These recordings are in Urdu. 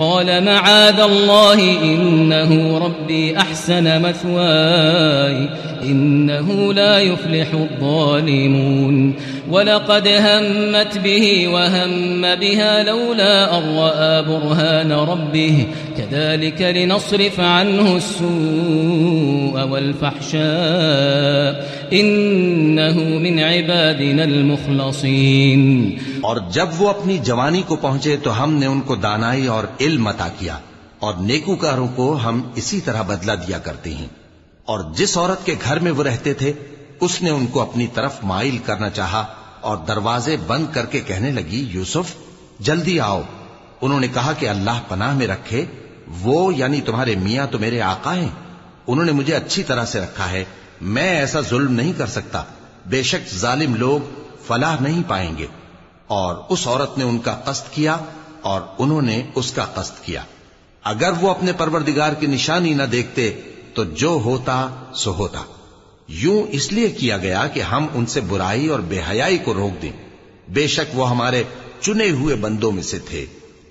قال معاذ الله إنه ربي أحسن مثواي إنه لا يفلح الظالمون ولقد همت به وهم بها لولا أن رأى برهان ربه كذلك لنصرف عنه السوء والفحشاء إنه من عبادنا المخلصين اور جب وہ اپنی جوانی کو پہنچے تو ہم نے ان کو دانائی اور علم عطا کیا اور نیکوکاروں کو ہم اسی طرح بدلہ دیا کرتے ہیں۔ اور جس عورت کے گھر میں وہ رہتے تھے، اس نے ان کو اپنی طرف مائل کرنا چاہا اور دروازے بند کر کے کہنے لگی، یوسف، جلدی آؤ۔ انہوں نے کہا کہ اللہ پناہ میں رکھے وہ یعنی تمہارے میاں تو میرے آقا ہیں، انہوں نے مجھے اچھی طرح سے رکھا ہے، میں ایسا ظلم نہیں کر سکتا۔ بے شک ظالم لوگ فلاح نہیں پائیں گے۔ اور اس عورت نے ان کا قصد کیا اور انہوں نے اس کا قصد کیا۔ اگر وہ اپنے پروردگار کی نشانی نہ دیکھتے، تو جو ہوتا سو ہوتا۔ یوں اس لیے کیا گیا کہ ہم ان سے برائی اور بے حیائی کو روک دیں۔ بے شک وہ ہمارے چنے ہوئے بندوں میں سے تھے۔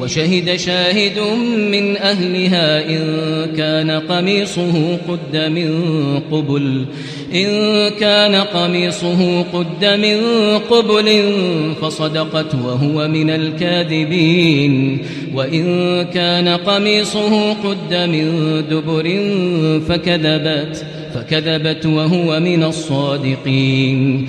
وشهد شاهد من أهلها إن كان قميصه قد من قبل، إن كان قميصه قد من قبل فصدقت وهو من الكاذبين، وإن كان قميصه قد من دبر فكذبت فكذبت وهو من الصادقين.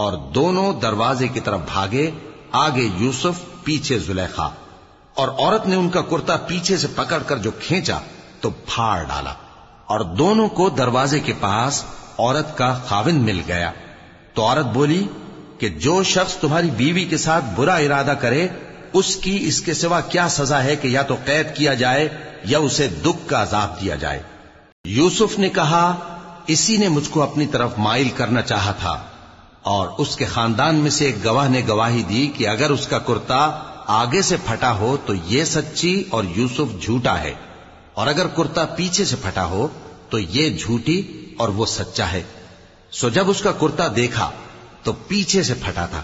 اور دونوں دروازے کی طرف بھاگے، آگے یوسف، پیچھے زلیخا۔ اور عورت نے ان کا کرتا پیچھے سے پکڑ کر جو کھینچا، تو پھاڑ ڈالا۔ اور دونوں کو دروازے کے پاس عورت کا خاوند مل گیا۔ تو عورت بولی کہ جو شخص تمہاری بیوی کے ساتھ برا ارادہ کرے، اس کی اس کے سوا کیا سزا ہے کہ یا تو قید کیا جائے یا اسے دکھ کا عذاب دیا جائے۔ یوسف نے کہا، اسی نے مجھ کو اپنی طرف مائل کرنا چاہا تھا۔ اور اس کے خاندان میں سے ایک گواہ نے گواہی دی کہ اگر اس کا کرتا آگے سے پھٹا ہو تو یہ سچی اور یوسف جھوٹا ہے۔ اور اگر کرتا پیچھے سے پھٹا ہو تو یہ جھوٹی اور وہ سچا ہے۔ سو جب اس کا کرتا دیکھا تو پیچھے سے پھٹا تھا۔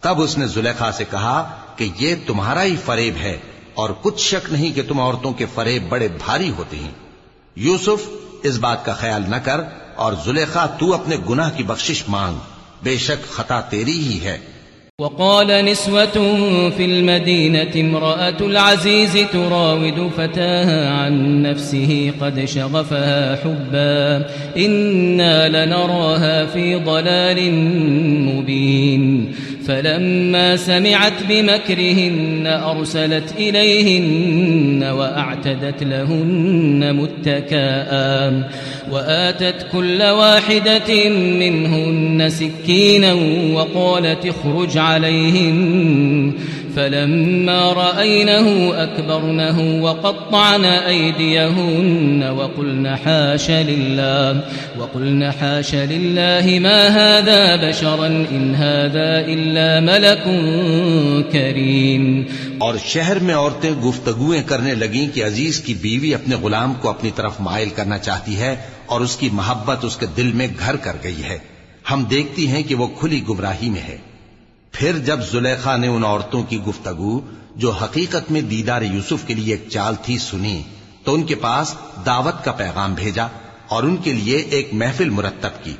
تب اس نے زلیخا سے کہا کہ یہ تمہارا ہی فریب ہے اور کچھ شک نہیں کہ تم عورتوں کے فریب بڑے بھاری ہوتے ہیں۔ یوسف اس بات کا خیال نہ کر اور زلیخا تو اپنے گناہ کی بخشش مانگ۔ بے شک خطا تیری ہی ہے۔ وقال نسوة في المدينة امرأة العزيز تراود فتاها عن نفسه قد شغفها حبا، إنا لنراها في ضلال مبين۔ فلما سمعت بمكرهن أرسلت إليهن وأعتدت لهن متكاء وآتت كل واحدة منهن سكينا وقالت اخرج عليهن فلما رأينه أكبرنه وقطعن أيديهن وقلن حاش لله، وقلن حاش لله ما هذا بشرا إن هذا إلا ملك كريم. اور شہر میں عورتیں گفتگویں کرنے لگیں کہ عزیز کی بیوی اپنے غلام کو اپنی طرف مائل کرنا چاہتی ہے اور اس کی محبت اس کے دل میں گھر کر گئی ہے۔ ہم دیکھتی ہیں کہ وہ کھلی گمراہی میں ہے۔ پھر جب زلیخا نے ان عورتوں کی گفتگو، جو حقیقت میں دیدار یوسف کے لیے ایک چال تھی سنی، تو ان کے پاس دعوت کا پیغام بھیجا اور ان کے لیے ایک محفل مرتب کی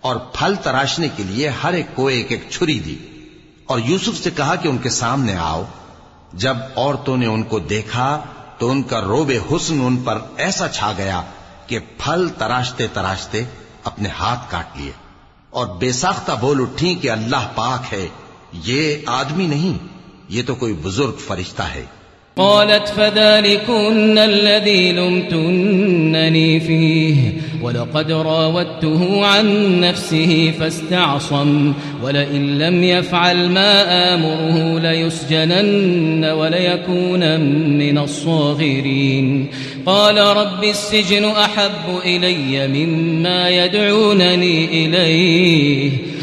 اور پھل تراشنے کے لیے ہر ایک کو ایک ایک چھری دی۔ اور یوسف سے کہا کہ ان کے سامنے آؤ۔ جب عورتوں نے ان کو دیکھا، تو ان کا روب حسن ان پر ایسا چھا گیا کہ پھل تراشتے تراشتے اپنے ہاتھ کاٹ لیے اور بے ساختہ بول اٹھی کہ اللہ پاک ہے۔ یہ آدمی نہیں، یہ تو کوئی بزرگ فرشتہ ہے۔ قالت فذلكن الذي لمتنني فيه، ولقد راودته عن نفسه فاستعصم، ولئن لم يفعل ما آمره ليسجنن وليكون من الصاغرين. قال رب السجن أحب إلي مما يدعونني إليه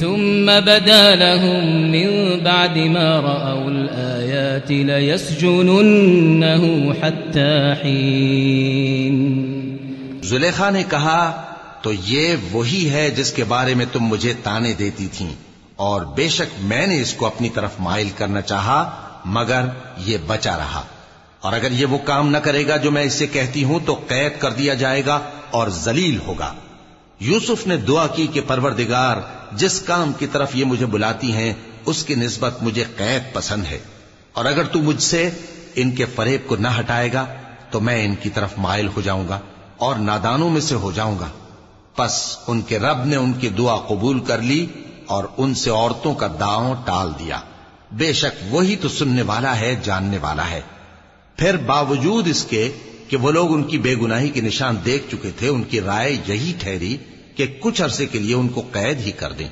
ثم بدا لهم من بعد ما رأوا الآيات ليسجننه حتى حين۔ زلیخا نے کہا، تو یہ وہی ہے جس کے بارے میں تم مجھے تانے دیتی تھیں۔ اور بے شک میں نے اس کو اپنی طرف مائل کرنا چاہا، مگر یہ بچا رہا۔ اور اگر یہ وہ کام نہ کرے گا جو میں اسے کہتی ہوں، تو قید کر دیا جائے گا اور ذلیل ہوگا۔ یوسف نے دعا کی کہ پروردگار جس کام کی طرف یہ مجھے بلاتی ہیں، اس کی نسبت مجھے قید پسند ہے۔ اور اگر تو مجھ سے ان کے فریب کو نہ ہٹائے گا، تو میں ان کی طرف مائل ہو جاؤں گا اور نادانوں میں سے ہو جاؤں گا۔ پس ان کے رب نے ان کی دعا قبول کر لی اور ان سے عورتوں کا داؤں ٹال دیا۔ بے شک وہی تو سننے والا ہے، جاننے والا ہے۔ پھر باوجود اس کے کہ وہ لوگ ان کی بے گناہی کے نشان دیکھ چکے تھے، ان کی رائے یہی ٹھہری کہ کچھ عرصے کے لیے ان کو قید ہی کر دیں۔